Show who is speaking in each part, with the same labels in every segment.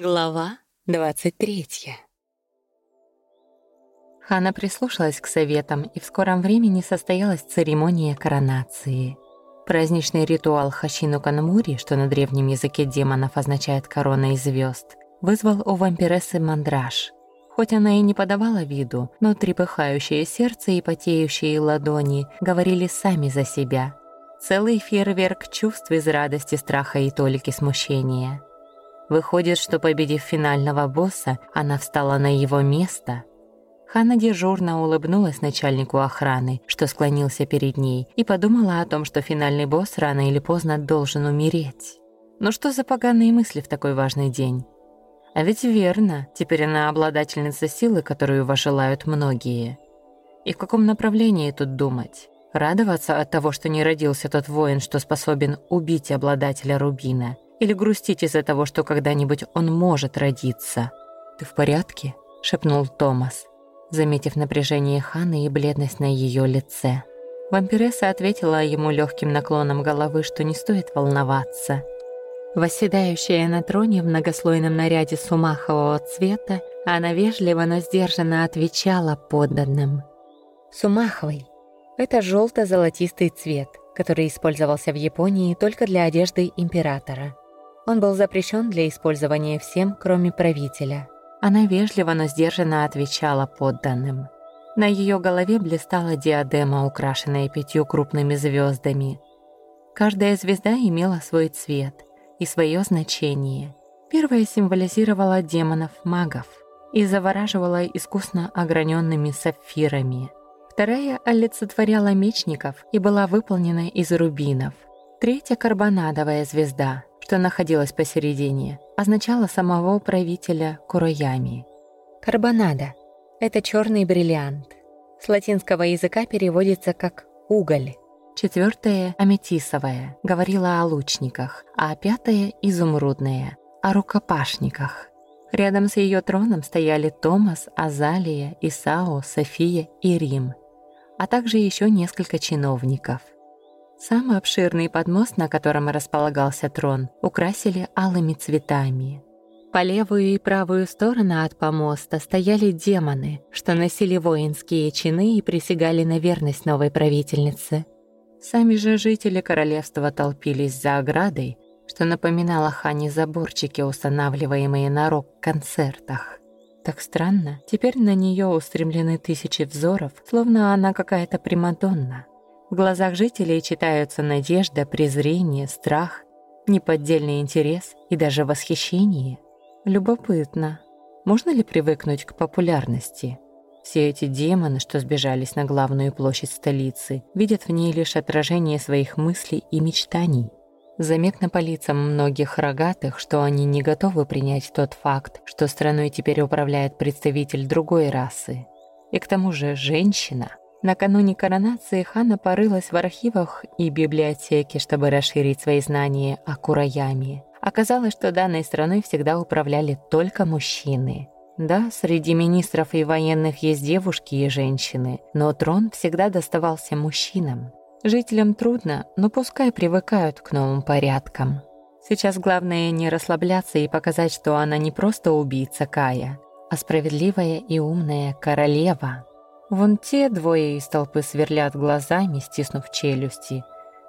Speaker 1: Глава 23 Хана прислушалась к советам, и в скором времени состоялась церемония коронации. Праздничный ритуал Хашину Канмури, что на древнем языке демонов означает «корона из звезд», вызвал у вампирессы мандраж. Хоть она и не подавала виду, но трепыхающее сердце и потеющие ладони говорили сами за себя. Целый фейерверк чувств из радости, страха и толики смущения – Выходит, что победив финального босса, она встала на его место. Ханна дежурно улыбнулась начальнику охраны, что склонился перед ней, и подумала о том, что финальный босс рано или поздно должен умереть. Ну что за поганые мысли в такой важный день? А ведь верно, теперь она обладательница силы, которую вожелают многие. И в каком направлении тут думать? Радоваться от того, что не родился тот воин, что способен убить обладателя рубина – или грустить из-за того, что когда-нибудь он может родиться. «Ты в порядке?» — шепнул Томас, заметив напряжение Ханы и бледность на ее лице. Вампиресса ответила ему легким наклоном головы, что не стоит волноваться. Восседающая на троне в многослойном наряде сумахового цвета, она вежливо, но сдержанно отвечала подданным. «Сумаховый — это желто-золотистый цвет, который использовался в Японии только для одежды императора. Он был запрещен для использования всем, кроме правителя. Она вежливо, но сдержанно отвечала подданным. На ее голове блистала диадема, украшенная пятью крупными звездами. Каждая звезда имела свой цвет и свое значение. Первая символизировала демонов-магов и завораживала искусно ограненными сапфирами. Вторая олицетворяла мечников и была выполнена из рубинов. Третья — карбонадовая звезда — что находилась посередине, означало самого правителя Куроями. Карбонада — это черный бриллиант. С латинского языка переводится как «уголь». Четвертое — аметисовое, говорила о лучниках, а пятое — изумрудное, о рукопашниках. Рядом с ее троном стояли Томас, Азалия, Исао, София и Рим, а также еще несколько чиновников — Самый обширный подмост, на котором располагался трон, украсили алыми цветами. По левую и правую сторону от помоста стояли демоны, что носили воинские чины и присягали на верность новой правительнице. Сами же жители королевства толпились за оградой, что напоминало Хане заборчики, устанавливаемые на рок-концертах. Так странно, теперь на нее устремлены тысячи взоров, словно она какая-то примадонна. В глазах жителей читаются надежда, презрение, страх, неподдельный интерес и даже восхищение. Любопытно, можно ли привыкнуть к популярности? Все эти демоны, что сбежались на главную площадь столицы, видят в ней лишь отражение своих мыслей и мечтаний. Заметно по лицам многих рогатых, что они не готовы принять тот факт, что страной теперь управляет представитель другой расы. И к тому же женщина – Накануне коронации Хана порылась в архивах и библиотеке, чтобы расширить свои знания о Кураяме. Оказалось, что данной страной всегда управляли только мужчины. Да, среди министров и военных есть девушки и женщины, но трон всегда доставался мужчинам. Жителям трудно, но пускай привыкают к новым порядкам. Сейчас главное не расслабляться и показать, что она не просто убийца Кая, а справедливая и умная королева. Вон те двое из толпы сверлят глазами, стиснув челюсти.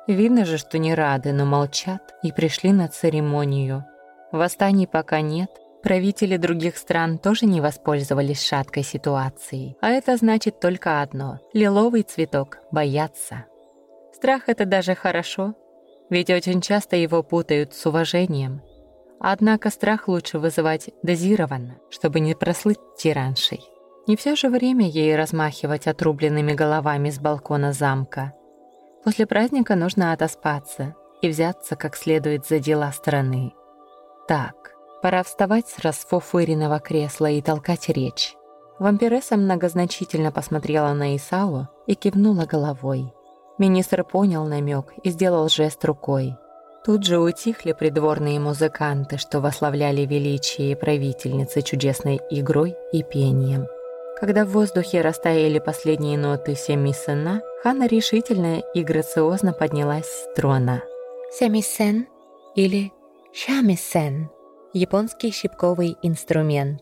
Speaker 1: Видно же, что не рады, но молчат и пришли на церемонию. Восстаний пока нет, правители других стран тоже не воспользовались шаткой ситуацией. А это значит только одно — лиловый цветок боятся. Страх — это даже хорошо, ведь очень часто его путают с уважением. Однако страх лучше вызывать дозированно, чтобы не прослыть тираншей. Не все же время ей размахивать отрубленными головами с балкона замка. После праздника нужно отоспаться и взяться как следует за дела страны. Так, пора вставать с расфуфыренного кресла и толкать речь. Вампиресса многозначительно посмотрела на Исао и кивнула головой. Министр понял намек и сделал жест рукой. Тут же утихли придворные музыканты, что вославляли величие правительницы чудесной игрой и пением. Когда в воздухе растаяли последние ноты семисена, Хана решительно и грациозно поднялась с трона. «Семисен» или «Шамисен» Японский щипковый инструмент.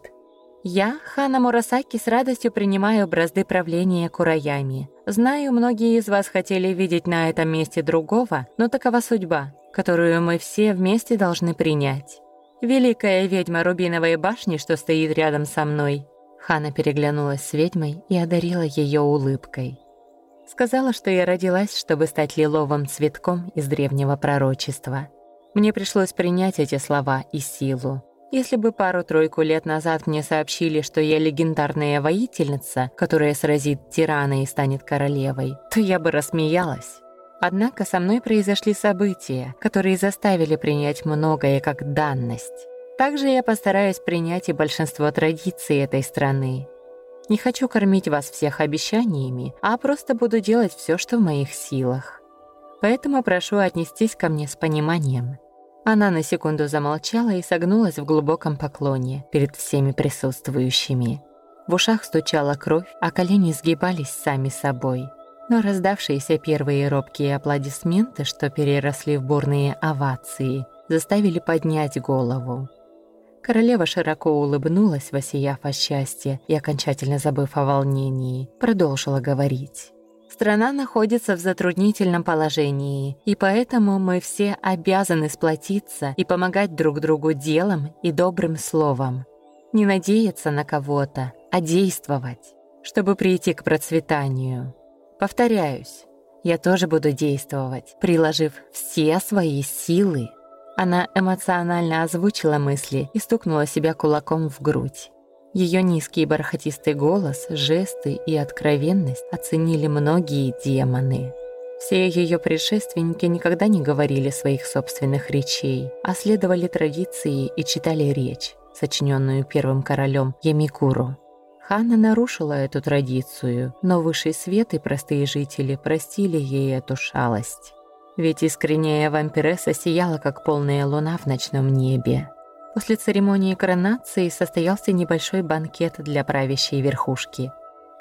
Speaker 1: Я, Хана Мурасаки, с радостью принимаю бразды правления Кураями. Знаю, многие из вас хотели видеть на этом месте другого, но такова судьба, которую мы все вместе должны принять. Великая ведьма Рубиновой башни, что стоит рядом со мной. Хана переглянулась с ведьмой и одарила ее улыбкой. Сказала, что я родилась, чтобы стать лиловым цветком из древнего пророчества. Мне пришлось принять эти слова и силу. Если бы пару-тройку лет назад мне сообщили, что я легендарная воительница, которая сразит тирана и станет королевой, то я бы рассмеялась. Однако со мной произошли события, которые заставили принять многое как данность. Также я постараюсь принять и большинство традиций этой страны. Не хочу кормить вас всех обещаниями, а просто буду делать все, что в моих силах. Поэтому прошу отнестись ко мне с пониманием. Она на секунду замолчала и согнулась в глубоком поклоне перед всеми присутствующими. В ушах стучала кровь, а колени сгибались сами собой. Но раздавшиеся первые робкие аплодисменты, что переросли в бурные овации, заставили поднять голову. Королева широко улыбнулась, воссияв от счастья и, окончательно забыв о волнении, продолжила говорить. Страна находится в затруднительном положении, и поэтому мы все обязаны сплотиться и помогать друг другу делом и добрым словом. Не надеяться на кого-то, а действовать, чтобы прийти к процветанию. Повторяюсь, я тоже буду действовать, приложив все свои силы. Она эмоционально озвучила мысли и стукнула себя кулаком в грудь. Ее низкий бархатистый голос, жесты и откровенность оценили многие демоны. Все ее предшественники никогда не говорили своих собственных речей, а следовали традиции и читали речь, сочиненную первым королем Ямикуру. Ханна нарушила эту традицию, но высший свет и простые жители простили ей эту шалость. Ведь искренняя вампиресса сияла, как полная луна в ночном небе. После церемонии коронации состоялся небольшой банкет для правящей верхушки.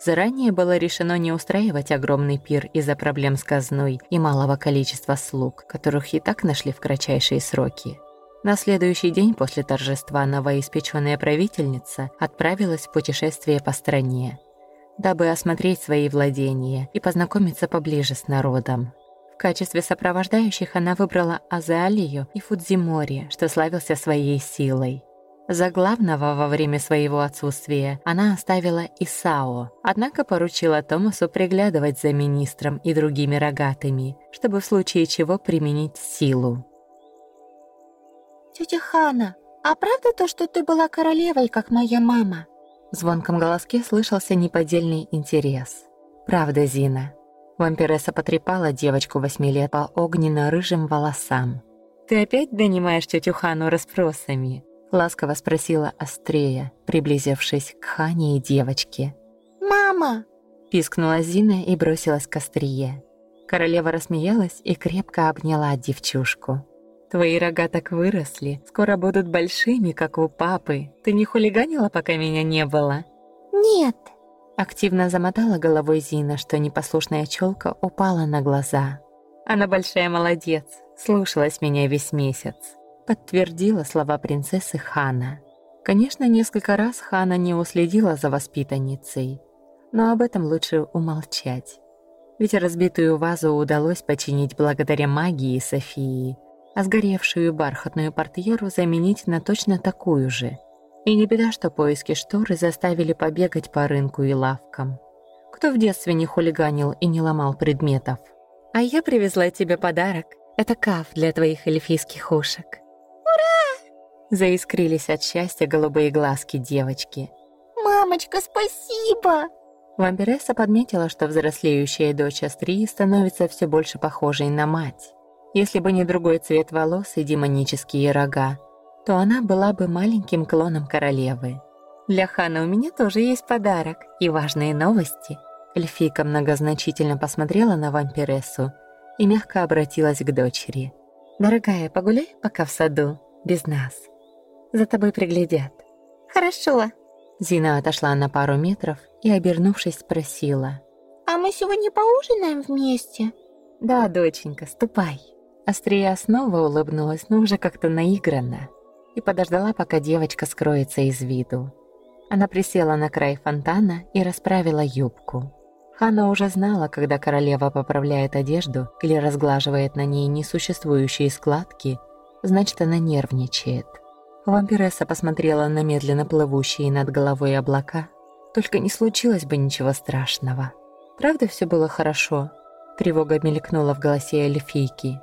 Speaker 1: Заранее было решено не устраивать огромный пир из-за проблем с казной и малого количества слуг, которых и так нашли в кратчайшие сроки. На следующий день после торжества новоиспеченная правительница отправилась в путешествие по стране, дабы осмотреть свои владения и познакомиться поближе с народом. В качестве сопровождающих она выбрала Азалию и Фудзимори, что славился своей силой. За главного во время своего отсутствия она оставила Исао, однако поручила Томасу приглядывать за министром и другими рогатыми, чтобы в случае чего применить силу.
Speaker 2: «Тетя Хана, а правда то, что ты была королевой, как моя мама?»
Speaker 1: В звонком голоске слышался неподдельный интерес. «Правда, Зина, Вампиресса потрепала девочку восьми лет по огненно-рыжим волосам. «Ты опять донимаешь тетю Хану расспросами?» Ласково спросила Астрея, приблизившись к Хане и девочке.
Speaker 2: «Мама!»
Speaker 1: Пискнула Зина и бросилась к Острие. Королева рассмеялась и крепко обняла девчушку. «Твои рога так выросли, скоро будут большими, как у папы. Ты не хулиганила, пока меня не было?»
Speaker 2: «Нет»,
Speaker 1: Активно замотала головой Зина, что непослушная челка упала на глаза. «Она большая молодец, слушалась меня весь месяц», подтвердила слова принцессы Хана. Конечно, несколько раз Хана не уследила за воспитанницей, но об этом лучше умолчать. Ведь разбитую вазу удалось починить благодаря магии Софии, а сгоревшую бархатную портьеру заменить на точно такую же – и не беда, что поиски шторы заставили побегать по рынку и лавкам. Кто в детстве не хулиганил и не ломал предметов? А я привезла тебе подарок. Это каф для твоих эльфийских ушек.
Speaker 2: Ура!
Speaker 1: Заискрились от счастья голубые глазки девочки.
Speaker 2: Мамочка, спасибо!
Speaker 1: Вампиресса подметила, что взрослеющая дочь Астрии становится все больше похожей на мать. Если бы не другой цвет волос и демонические рога, то она была бы маленьким клоном королевы. Для Хана у меня тоже есть подарок и важные новости. Эльфийка многозначительно посмотрела на вампирессу и мягко обратилась к дочери. «Дорогая, погуляй пока в саду, без нас. За тобой приглядят».
Speaker 2: «Хорошо».
Speaker 1: Зина отошла на пару метров и, обернувшись, спросила.
Speaker 2: «А мы сегодня поужинаем вместе?»
Speaker 1: «Да, доченька, ступай». Острия снова улыбнулась, но уже как-то наигранно. И подождала, пока девочка скроется из виду. Она присела на край фонтана и расправила юбку. Ханна уже знала, когда королева поправляет одежду или разглаживает на ней несуществующие складки, значит, она нервничает. Вампиресса посмотрела на медленно плывущие над головой облака. Только не случилось бы ничего страшного. Правда, все было хорошо? Тревога мелькнула в голосе эльфийки.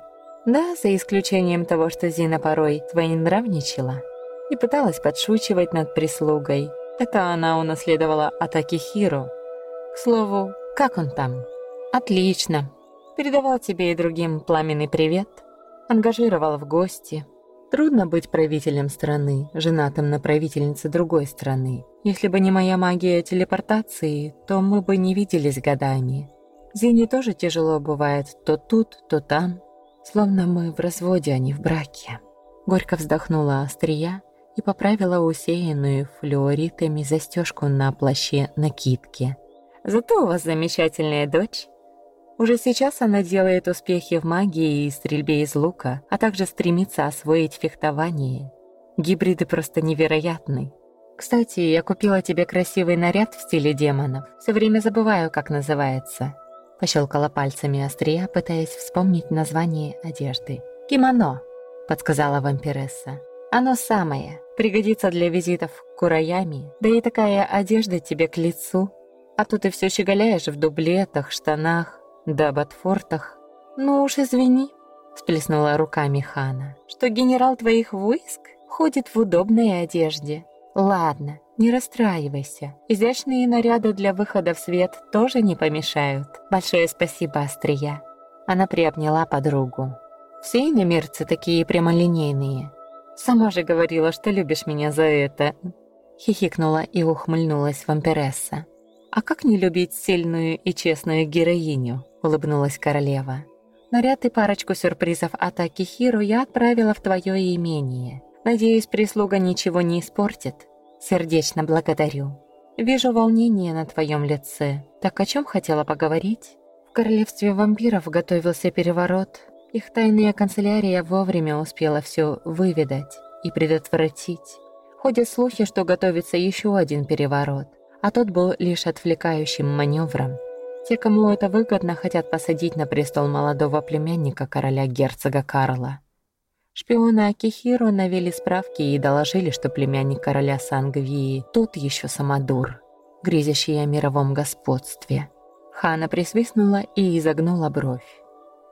Speaker 1: Да, за исключением того, что Зина порой нравничала и пыталась подшучивать над прислугой. Это она унаследовала от Акихиро. К слову, как он там? Отлично. Передавал тебе и другим пламенный привет. Ангажировал в гости. Трудно быть правителем страны, женатым на правительнице другой страны. Если бы не моя магия телепортации, то мы бы не виделись годами. Зине тоже тяжело бывает то тут, то там. Словно мы в разводе, а не в браке. Горько вздохнула острия и поправила усеянную флюоритами застежку на плаще накидки. Зато у вас замечательная дочь. Уже сейчас она делает успехи в магии и стрельбе из лука, а также стремится освоить фехтование. Гибриды просто невероятны. Кстати, я купила тебе красивый наряд в стиле демонов. Все время забываю, как называется. Пощелкала пальцами острия, пытаясь вспомнить название одежды. «Кимоно», — подсказала вампиресса. «Оно самое. Пригодится для визитов к Кураями. Да и такая одежда тебе к лицу. А тут ты все щеголяешь в дублетах, штанах, да ботфортах. Ну уж извини, сплеснула руками Хана, что генерал твоих войск ходит в удобной одежде. Ладно, не расстраивайся. Изящные наряды для выхода в свет тоже не помешают. Большое спасибо, Острия. Она приобняла подругу. Все иномерцы такие прямолинейные. Сама же говорила, что любишь меня за это. Хихикнула и ухмыльнулась вампиресса. «А как не любить сильную и честную героиню?» — улыбнулась королева. «Наряд и парочку сюрпризов от Акихиру я отправила в твое имение. Надеюсь, прислуга ничего не испортит. Сердечно благодарю. Вижу волнение на твоем лице. Так о чем хотела поговорить?» В королевстве вампиров готовился переворот. Их тайная канцелярия вовремя успела все выведать и предотвратить. Ходят слухи, что готовится еще один переворот — а тот был лишь отвлекающим маневром. Те, кому это выгодно, хотят посадить на престол молодого племянника короля-герцога Карла. Шпионы Акихиро навели справки и доложили, что племянник короля Сангвии тот еще самодур, грезящий о мировом господстве. Хана присвистнула и изогнула бровь.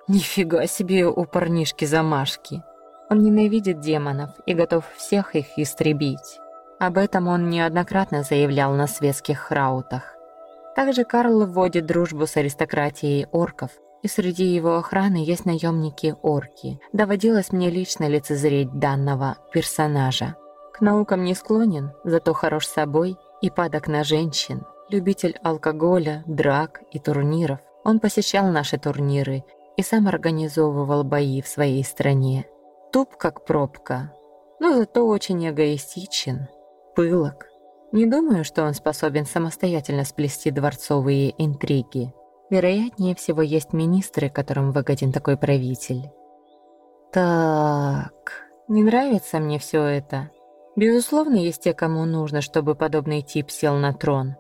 Speaker 1: «Нифига себе у парнишки замашки! Он ненавидит демонов и готов всех их истребить. Об этом он неоднократно заявлял на светских храутах. Также Карл вводит дружбу с аристократией орков, и среди его охраны есть наемники-орки. Доводилось мне лично лицезреть данного персонажа. К наукам не склонен, зато хорош собой и падок на женщин. Любитель алкоголя, драк и турниров. Он посещал наши турниры и сам организовывал бои в своей стране. Туп как пробка, но зато очень эгоистичен пылок. Не думаю, что он способен самостоятельно сплести дворцовые интриги. Вероятнее всего, есть министры, которым выгоден такой правитель. Так, не нравится мне все это. Безусловно, есть те, кому нужно, чтобы подобный тип сел на трон.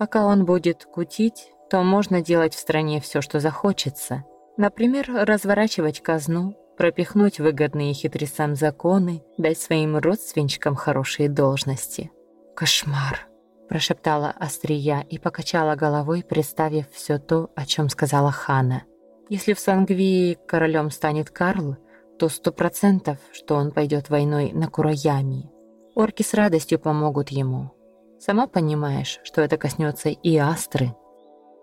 Speaker 1: Пока он будет кутить, то можно делать в стране все, что захочется. Например, разворачивать казну, пропихнуть выгодные хитрецам законы, дать своим родственничкам хорошие должности. «Кошмар!» – прошептала Острия и покачала головой, представив все то, о чем сказала Хана. «Если в Сангвии королем станет Карл, то сто процентов, что он пойдет войной на Куроями. Орки с радостью помогут ему. Сама понимаешь, что это коснется и Астры».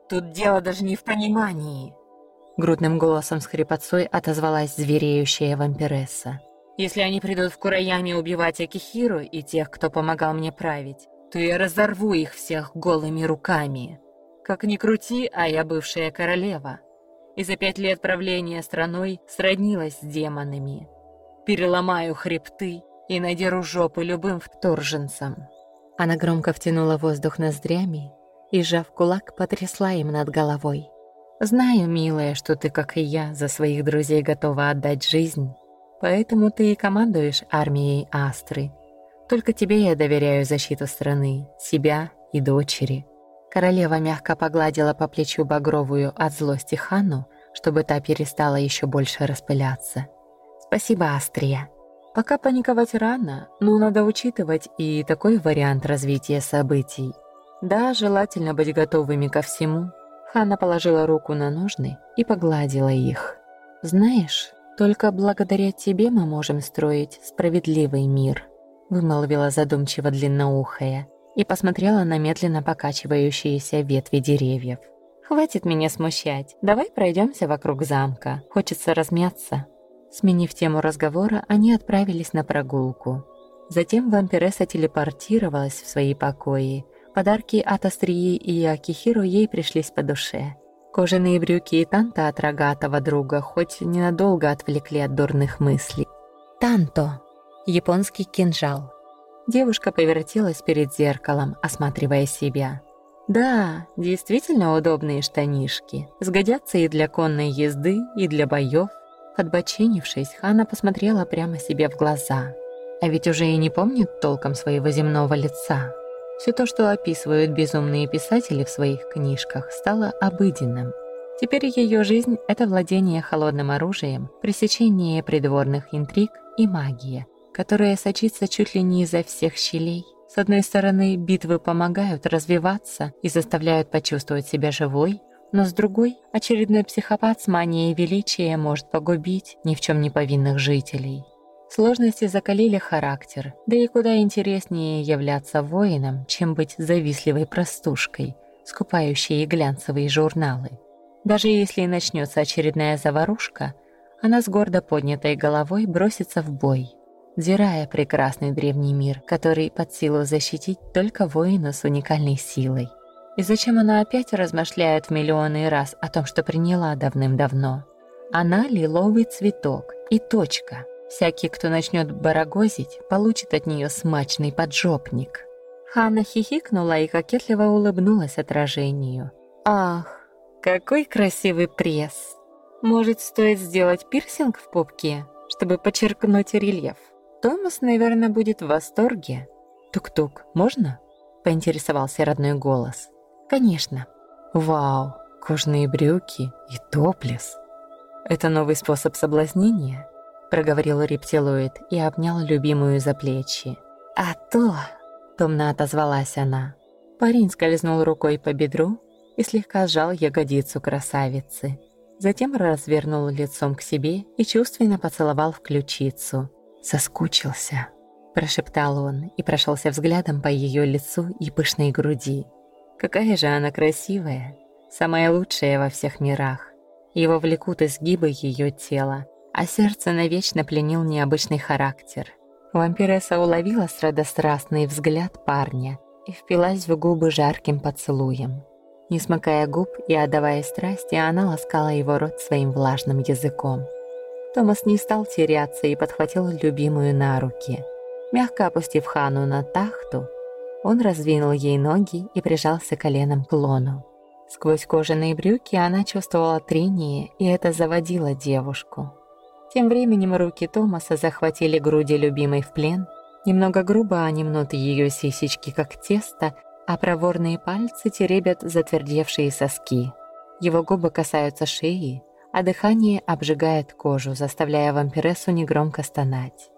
Speaker 1: «Тут дело даже не в понимании», Грудным голосом с хрипотцой отозвалась звереющая вампиресса. «Если они придут в Кураями убивать Акихиру и тех, кто помогал мне править, то я разорву их всех голыми руками. Как ни крути, а я бывшая королева. И за пять лет правления страной сроднилась с демонами. Переломаю хребты и надеру жопы любым вторженцам». Она громко втянула воздух ноздрями и, сжав кулак, потрясла им над головой. Знаю, милая, что ты, как и я, за своих друзей готова отдать жизнь. Поэтому ты и командуешь армией Астры. Только тебе я доверяю защиту страны, себя и дочери». Королева мягко погладила по плечу багровую от злости Ханну, чтобы та перестала еще больше распыляться. «Спасибо, Астрия». Пока паниковать рано, но надо учитывать и такой вариант развития событий. Да, желательно быть готовыми ко всему. Ханна положила руку на ножны и погладила их. «Знаешь, только благодаря тебе мы можем строить справедливый мир», вымолвила задумчиво длинноухая и посмотрела на медленно покачивающиеся ветви деревьев. «Хватит меня смущать. Давай пройдемся вокруг замка. Хочется размяться». Сменив тему разговора, они отправились на прогулку. Затем вампиресса телепортировалась в свои покои. Подарки от Астрии и Акихиру ей пришлись по душе. Кожаные брюки и танта от рогатого друга хоть ненадолго отвлекли от дурных мыслей. «Танто» — японский кинжал. Девушка повертелась перед зеркалом, осматривая себя. Да, действительно удобные штанишки. Сгодятся и для конной езды, и для боев. Подбоченившись, Хана посмотрела прямо себе в глаза. А ведь уже и не помнит толком своего земного лица. Все то, что описывают безумные писатели в своих книжках, стало обыденным. Теперь ее жизнь — это владение холодным оружием, пресечение придворных интриг и магия, которая сочится чуть ли не изо всех щелей. С одной стороны, битвы помогают развиваться и заставляют почувствовать себя живой, но с другой, очередной психопат с манией величия может погубить ни в чем не повинных жителей. Сложности закалили характер, да и куда интереснее являться воином, чем быть завистливой простушкой, скупающей глянцевые журналы. Даже если и начнется очередная заварушка, она с гордо поднятой головой бросится в бой, дирая прекрасный древний мир, который под силу защитить только воина с уникальной силой. И зачем она опять размышляет в миллионы раз о том, что приняла давным-давно? Она лиловый цветок и точка. Всякий, кто начнет барагозить, получит от нее смачный поджопник. Ханна хихикнула и кокетливо улыбнулась отражению. «Ах, какой красивый пресс! Может, стоит сделать пирсинг в пупке, чтобы подчеркнуть рельеф? Томас, наверное, будет в восторге». «Тук-тук, можно?» — поинтересовался родной голос. Конечно. Вау, кожные брюки и топлес. Это новый способ соблазнения? Проговорил рептилоид и обнял любимую за плечи. А то, томно отозвалась она. Парень скользнул рукой по бедру и слегка сжал ягодицу красавицы. Затем развернул лицом к себе и чувственно поцеловал в ключицу. «Соскучился», – прошептал он и прошелся взглядом по ее лицу и пышной груди. Какая же она красивая, самая лучшая во всех мирах. Его влекут изгибы ее тела, а сердце навечно пленил необычный характер. Вампиресса уловила срадострастный взгляд парня и впилась в губы жарким поцелуем. Не смыкая губ и отдавая страсти, она ласкала его рот своим влажным языком. Томас не стал теряться и подхватил любимую на руки. Мягко опустив Хану на тахту, он раздвинул ей ноги и прижался коленом к лону. Сквозь кожаные брюки она чувствовала трение, и это заводило девушку. Тем временем руки Томаса захватили груди любимой в плен. Немного грубо они мнут ее сисечки, как тесто, а проворные пальцы теребят затвердевшие соски. Его губы касаются шеи, а дыхание обжигает кожу, заставляя вампирессу негромко стонать.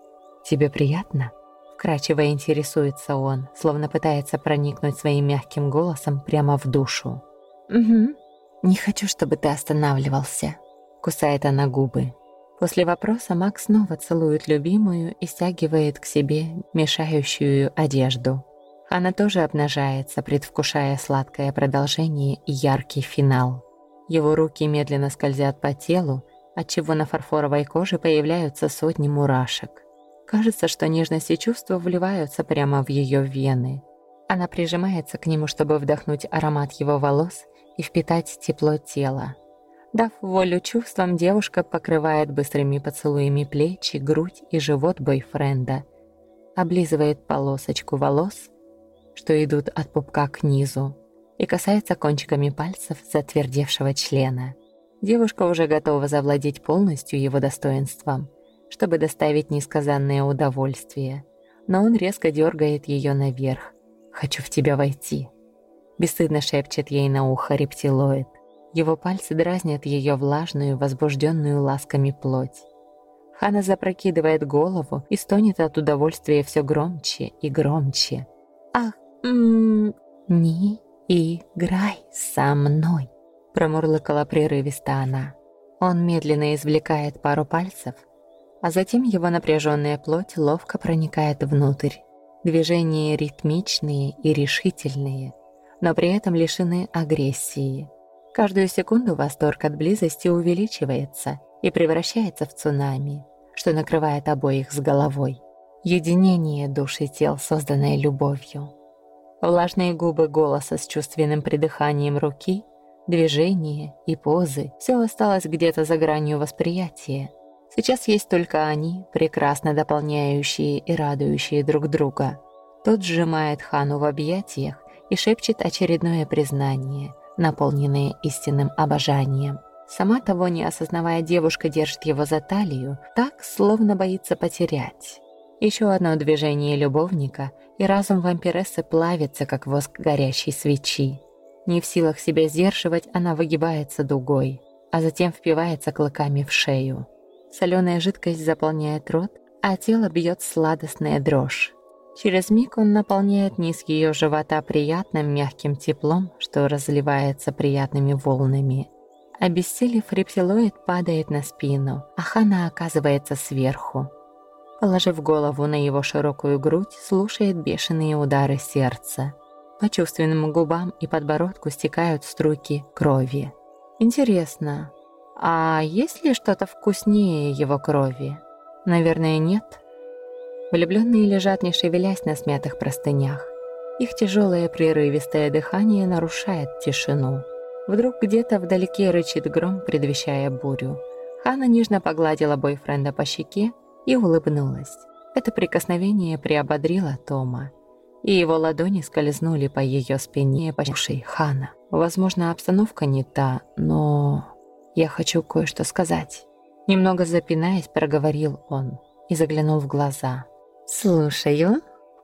Speaker 1: «Тебе приятно?» Вкрадчиво интересуется он, словно пытается проникнуть своим мягким голосом прямо в душу. «Угу. Не хочу, чтобы ты останавливался», — кусает она губы. После вопроса Макс снова целует любимую и стягивает к себе мешающую одежду. Она тоже обнажается, предвкушая сладкое продолжение и яркий финал. Его руки медленно скользят по телу, отчего на фарфоровой коже появляются сотни мурашек. Кажется, что нежность и чувства вливаются прямо в ее вены. Она прижимается к нему, чтобы вдохнуть аромат его волос и впитать тепло тела. Дав волю чувствам, девушка покрывает быстрыми поцелуями плечи, грудь и живот бойфренда. Облизывает полосочку волос, что идут от пупка к низу, и касается кончиками пальцев затвердевшего члена. Девушка уже готова завладеть полностью его достоинством – чтобы доставить несказанное удовольствие. Но он резко дергает ее наверх. «Хочу в тебя войти», — бесстыдно шепчет ей на ухо рептилоид. Его пальцы дразнят ее влажную, возбужденную ласками плоть. Хана запрокидывает голову и стонет от удовольствия все громче и громче.
Speaker 2: «Ах, м
Speaker 1: не играй со мной!» Промурлыкала прерывисто она. Он медленно извлекает пару пальцев, а затем его напряженная плоть ловко проникает внутрь. Движения ритмичные и решительные, но при этом лишены агрессии. Каждую секунду восторг от близости увеличивается и превращается в цунами, что накрывает обоих с головой. Единение душ и тел, созданное любовью. Влажные губы голоса с чувственным придыханием руки, движения и позы — все осталось где-то за гранью восприятия. Сейчас есть только они, прекрасно дополняющие и радующие друг друга. Тот сжимает Хану в объятиях и шепчет очередное признание, наполненное истинным обожанием. Сама того не осознавая, девушка держит его за талию, так, словно боится потерять. Еще одно движение любовника, и разум вампирессы плавится, как воск горящей свечи. Не в силах себя сдерживать, она выгибается дугой, а затем впивается клыками в шею. Соленая жидкость заполняет рот, а тело бьет сладостная дрожь. Через миг он наполняет низ ее живота приятным мягким теплом, что разливается приятными волнами. Обессилев, рептилоид падает на спину, а Хана оказывается сверху. Положив голову на его широкую грудь, слушает бешеные удары сердца. По чувственным губам и подбородку стекают струйки крови. Интересно, а есть ли что-то вкуснее его крови? Наверное, нет. Влюбленные лежат, не шевелясь на смятых простынях. Их тяжелое прерывистое дыхание нарушает тишину. Вдруг где-то вдалеке рычит гром, предвещая бурю. Хана нежно погладила бойфренда по щеке и улыбнулась. Это прикосновение приободрило Тома, и его ладони скользнули по ее спине, по ушей Хана. Возможно, обстановка не та, но... «Я хочу кое-что сказать». Немного запинаясь, проговорил он и заглянул в глаза. «Слушаю».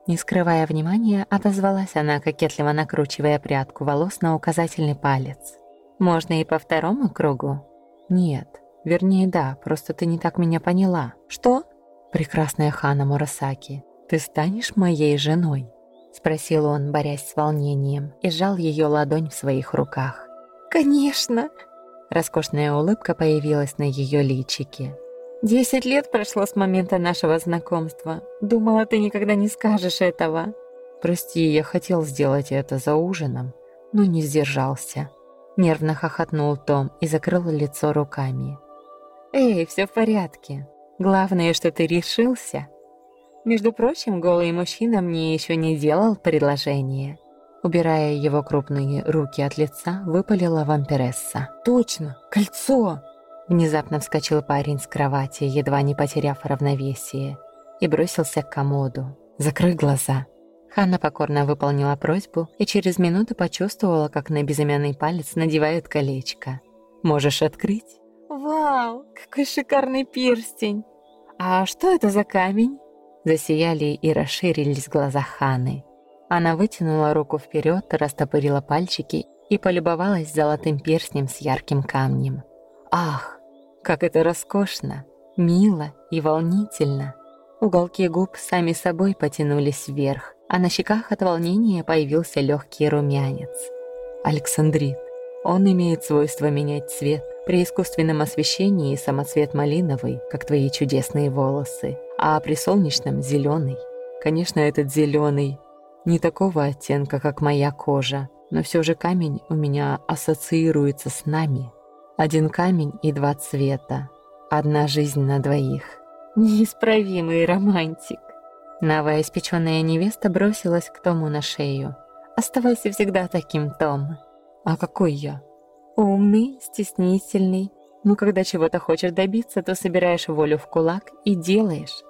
Speaker 1: Не скрывая внимания, отозвалась она, кокетливо накручивая прядку волос на указательный палец. «Можно и по второму кругу?» «Нет. Вернее, да, просто ты не так меня поняла».
Speaker 2: «Что?»
Speaker 1: «Прекрасная Хана Мурасаки, ты станешь моей женой?» Спросил он, борясь с волнением, и сжал ее ладонь в своих руках.
Speaker 2: «Конечно!»
Speaker 1: Роскошная улыбка появилась на ее личике.
Speaker 2: «Десять лет прошло с момента нашего знакомства. Думала, ты никогда не скажешь этого».
Speaker 1: «Прости, я хотел сделать это за ужином, но не сдержался». Нервно хохотнул Том и закрыл лицо руками.
Speaker 2: «Эй, все в порядке. Главное, что ты решился. Между прочим, голый мужчина мне еще не делал предложение.
Speaker 1: Убирая его крупные руки от лица, выпалила вампиресса.
Speaker 2: «Точно! Кольцо!»
Speaker 1: Внезапно вскочил парень с кровати, едва не потеряв равновесие, и бросился к комоду. «Закрой глаза!» Ханна покорно выполнила просьбу и через минуту почувствовала, как на безымянный палец надевают колечко. «Можешь открыть?»
Speaker 2: «Вау! Какой шикарный перстень! А что это за камень?»
Speaker 1: Засияли и расширились глаза Ханы. Она вытянула руку вперед, растопырила пальчики и полюбовалась золотым перстнем с ярким камнем. Ах, как это роскошно, мило и волнительно. Уголки губ сами собой потянулись вверх, а на щеках от волнения появился легкий румянец. Александрит. Он имеет свойство менять цвет. При искусственном освещении самоцвет малиновый, как твои чудесные волосы, а при солнечном — зеленый. Конечно, этот зеленый не такого оттенка, как моя кожа, но все же камень у меня ассоциируется с нами. Один камень и два цвета. Одна жизнь на двоих.
Speaker 2: Неисправимый романтик.
Speaker 1: Новоиспеченная невеста бросилась к Тому на шею. «Оставайся всегда таким, Том». «А какой я?» «Умный, стеснительный. Но когда чего-то хочешь добиться, то собираешь волю в кулак и делаешь.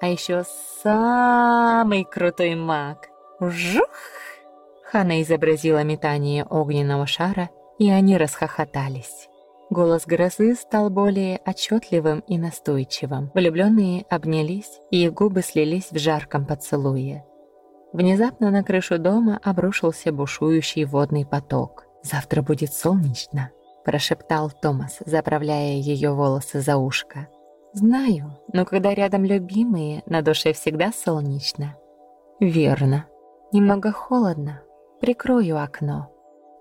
Speaker 1: А еще самый крутой маг. Вжух! Хана изобразила метание огненного шара, и они расхохотались. Голос грозы стал более отчетливым и настойчивым. Влюбленные обнялись, и их губы слились в жарком поцелуе. Внезапно на крышу дома обрушился бушующий водный поток. «Завтра будет солнечно», – прошептал Томас, заправляя ее волосы за ушко. «Знаю, но когда рядом любимые, на душе всегда солнечно». «Верно. Немного холодно. Прикрою окно.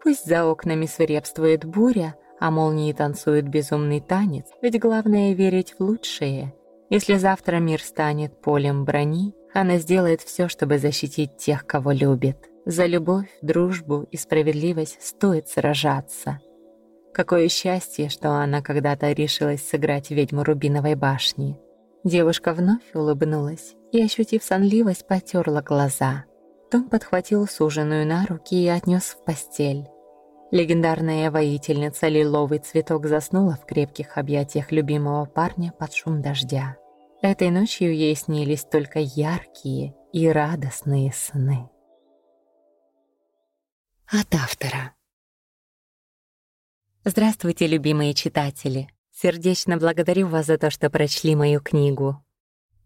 Speaker 1: Пусть за окнами свирепствует буря, а молнии танцуют безумный танец, ведь главное верить в лучшее. Если завтра мир станет полем брони, она сделает все, чтобы защитить тех, кого любит. За любовь, дружбу и справедливость стоит сражаться. Какое счастье, что она когда-то решилась сыграть ведьму Рубиновой башни. Девушка вновь улыбнулась и, ощутив сонливость, потерла глаза. Том подхватил суженую на руки и отнес в постель. Легендарная воительница Лиловый Цветок заснула в крепких объятиях любимого парня под шум дождя. Этой ночью ей снились только яркие и радостные сны. От автора. Здравствуйте, любимые читатели! Сердечно благодарю вас за то, что прочли мою книгу.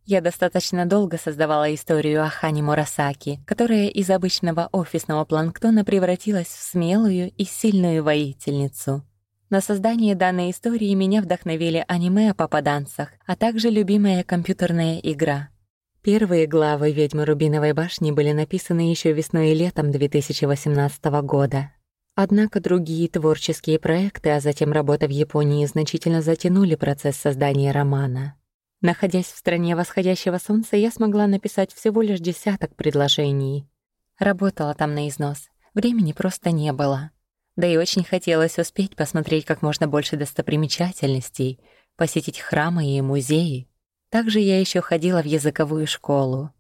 Speaker 1: Я достаточно долго создавала историю о Хане Мурасаки, которая из обычного офисного планктона превратилась в смелую и сильную воительницу. На создание данной истории меня вдохновили аниме о попаданцах, а также любимая компьютерная игра. Первые главы «Ведьмы Рубиновой башни» были написаны еще весной и летом 2018 года. Однако другие творческие проекты, а затем работа в Японии значительно затянули процесс создания романа. Находясь в стране восходящего солнца, я смогла написать всего лишь десяток предложений. Работала там на износ. Времени просто не было. Да и очень хотелось успеть посмотреть как можно больше достопримечательностей, посетить храмы и музеи. Также я еще ходила в языковую школу.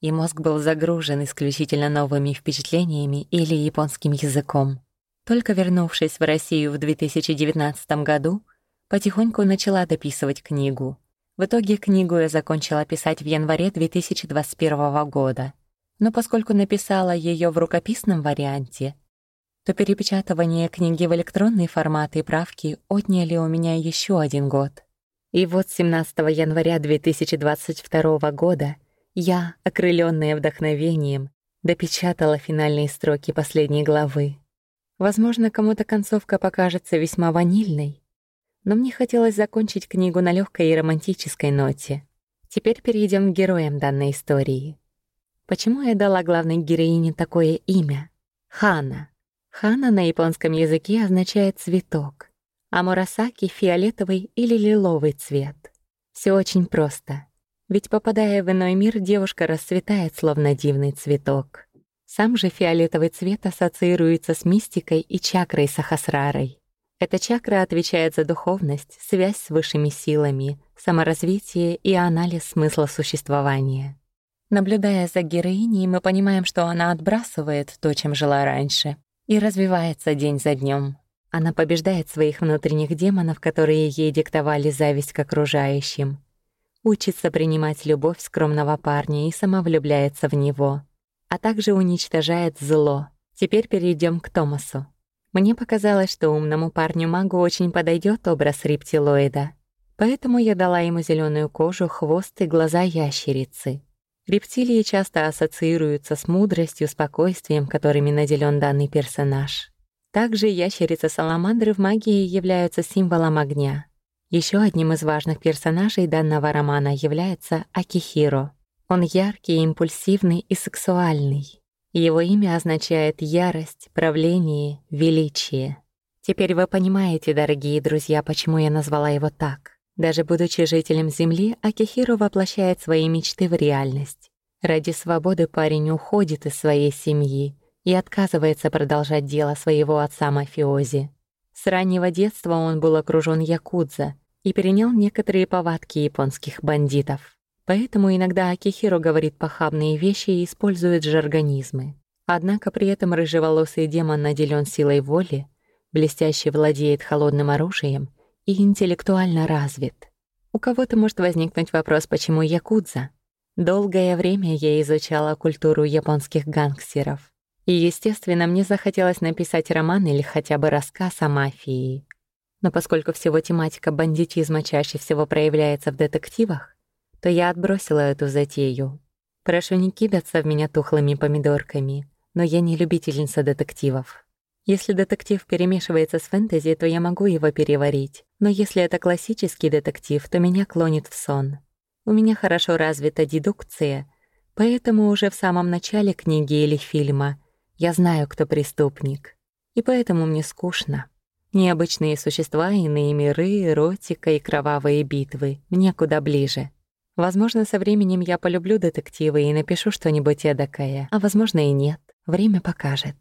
Speaker 1: И мозг был загружен исключительно новыми впечатлениями или японским языком. Только вернувшись в Россию в 2019 году, потихоньку начала дописывать книгу — в итоге книгу я закончила писать в январе 2021 года. Но поскольку написала ее в рукописном варианте, то перепечатывание книги в электронный формат и правки отняли у меня еще один год. И вот 17 января 2022 года я, окрыленная вдохновением, допечатала финальные строки последней главы. Возможно, кому-то концовка покажется весьма ванильной, но мне хотелось закончить книгу на легкой и романтической ноте. Теперь перейдем к героям данной истории. Почему я дала главной героине такое имя? Хана. Хана на японском языке означает «цветок», а Мурасаки — фиолетовый или лиловый цвет. Все очень просто. Ведь, попадая в иной мир, девушка расцветает, словно дивный цветок. Сам же фиолетовый цвет ассоциируется с мистикой и чакрой Сахасрарой. Эта чакра отвечает за духовность, связь с высшими силами, саморазвитие и анализ смысла существования. Наблюдая за героиней, мы понимаем, что она отбрасывает то, чем жила раньше, и развивается день за днем. Она побеждает своих внутренних демонов, которые ей диктовали зависть к окружающим. Учится принимать любовь скромного парня и сама влюбляется в него. А также уничтожает зло. Теперь перейдем к Томасу. Мне показалось, что умному парню-магу очень подойдет образ рептилоида. Поэтому я дала ему зеленую кожу, хвост и глаза ящерицы. Рептилии часто ассоциируются с мудростью, спокойствием, которыми наделен данный персонаж. Также ящерицы-саламандры в магии являются символом огня. Еще одним из важных персонажей данного романа является Акихиро. Он яркий, импульсивный и сексуальный. Его имя означает ярость, правление, величие. Теперь вы понимаете, дорогие друзья, почему я назвала его так. Даже будучи жителем Земли, Акихиро воплощает свои мечты в реальность. Ради свободы парень уходит из своей семьи и отказывается продолжать дело своего отца-мафиози. С раннего детства он был окружен якудза и перенял некоторые повадки японских бандитов. Поэтому иногда Акихиро говорит похабные вещи и использует жаргонизмы. Однако при этом рыжеволосый демон наделен силой воли, блестяще владеет холодным оружием и интеллектуально развит. У кого-то может возникнуть вопрос, почему якудза? Долгое время я изучала культуру японских гангстеров. И, естественно, мне захотелось написать роман или хотя бы рассказ о мафии. Но поскольку всего тематика бандитизма чаще всего проявляется в детективах, то я отбросила эту затею. Прошу не кидаться в меня тухлыми помидорками, но я не любительница детективов. Если детектив перемешивается с фэнтези, то я могу его переварить. Но если это классический детектив, то меня клонит в сон. У меня хорошо развита дедукция, поэтому уже в самом начале книги или фильма я знаю, кто преступник. И поэтому мне скучно. Необычные существа, иные миры, эротика и кровавые битвы мне куда ближе. Возможно, со временем я полюблю детективы и напишу что-нибудь эдакое, а возможно и нет. Время покажет.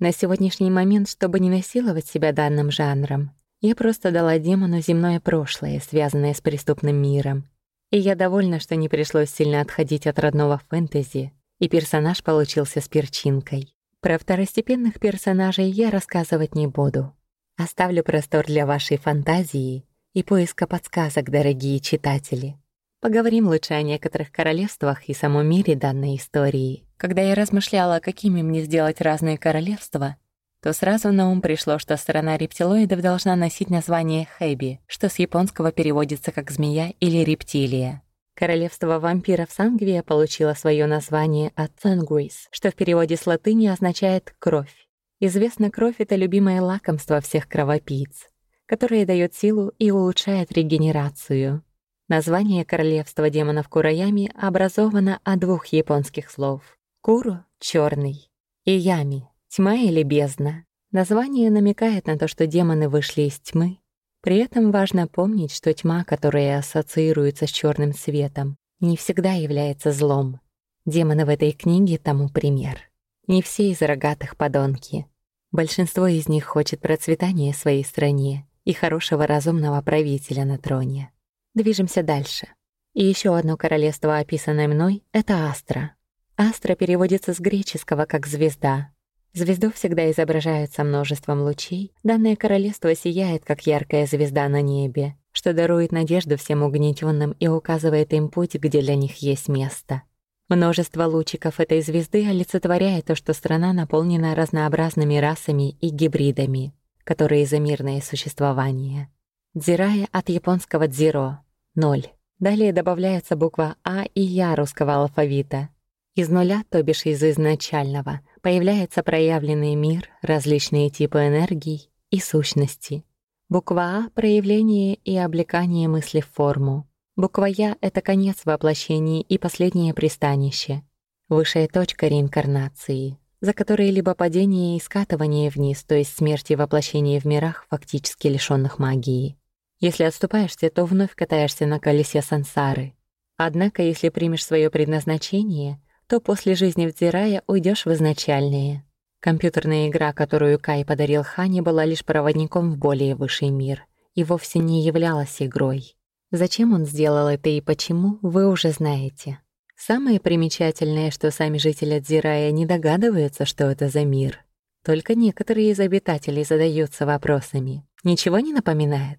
Speaker 1: На сегодняшний момент, чтобы не насиловать себя данным жанром, я просто дала демону земное прошлое, связанное с преступным миром. И я довольна, что не пришлось сильно отходить от родного фэнтези, и персонаж получился с перчинкой. Про второстепенных персонажей я рассказывать не буду. Оставлю простор для вашей фантазии и поиска подсказок, дорогие читатели. Поговорим лучше о некоторых королевствах и самом мире данной истории. Когда я размышляла, какими мне сделать разные королевства, то сразу на ум пришло, что страна рептилоидов должна носить название Хэби, что с японского переводится как «змея» или «рептилия». Королевство вампиров Сангвия получило свое название от Сангуис, что в переводе с латыни означает «кровь». Известно, кровь — это любимое лакомство всех кровопийц, которое дает силу и улучшает регенерацию. Название королевства демонов Кураями образовано от двух японских слов. Куру — черный, и Ями — тьма или бездна. Название намекает на то, что демоны вышли из тьмы. При этом важно помнить, что тьма, которая ассоциируется с черным цветом, не всегда является злом. Демоны в этой книге тому пример. Не все из рогатых подонки. Большинство из них хочет процветания своей стране и хорошего разумного правителя на троне. Движемся дальше. И еще одно королевство, описанное мной, — это Астра. Астра переводится с греческого как «звезда». Звезду всегда изображают со множеством лучей. Данное королевство сияет, как яркая звезда на небе, что дарует надежду всем угнетенным и указывает им путь, где для них есть место. Множество лучиков этой звезды олицетворяет то, что страна наполнена разнообразными расами и гибридами, которые за мирное существование. Дзирая от японского «дзиро» 0. Далее добавляется буква А и Я русского алфавита. Из нуля, то бишь из изначального, появляется проявленный мир, различные типы энергий и сущности. Буква А — проявление и облекание мысли в форму. Буква Я — это конец воплощения и последнее пристанище. Высшая точка реинкарнации, за которой либо падение и скатывание вниз, то есть смерть и воплощение в мирах, фактически лишённых магии. Если отступаешься, то вновь катаешься на колесе сансары. Однако, если примешь свое предназначение, то после жизни в Дзирае уйдешь в изначальное. Компьютерная игра, которую Кай подарил Хане, была лишь проводником в более высший мир и вовсе не являлась игрой. Зачем он сделал это и почему, вы уже знаете. Самое примечательное, что сами жители Дзирая не догадываются, что это за мир. Только некоторые из обитателей задаются вопросами. Ничего не напоминает?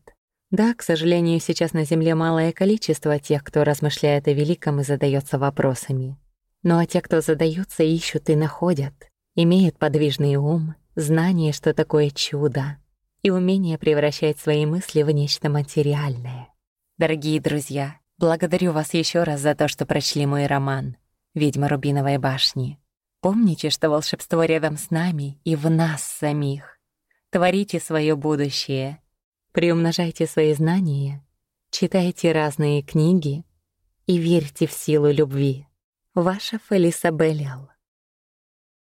Speaker 1: Да, к сожалению, сейчас на Земле малое количество тех, кто размышляет о великом и задается вопросами. Ну а те, кто задаются, ищут и находят, имеют подвижный ум, знание, что такое чудо, и умение превращать свои мысли в нечто материальное. Дорогие друзья, благодарю вас еще раз за то, что прочли мой роман «Ведьма Рубиновой башни». Помните, что волшебство рядом с нами и в нас самих. Творите свое будущее — Приумножайте свои знания, читайте разные книги и верьте в силу любви. Ваша Фелиса Беллиал.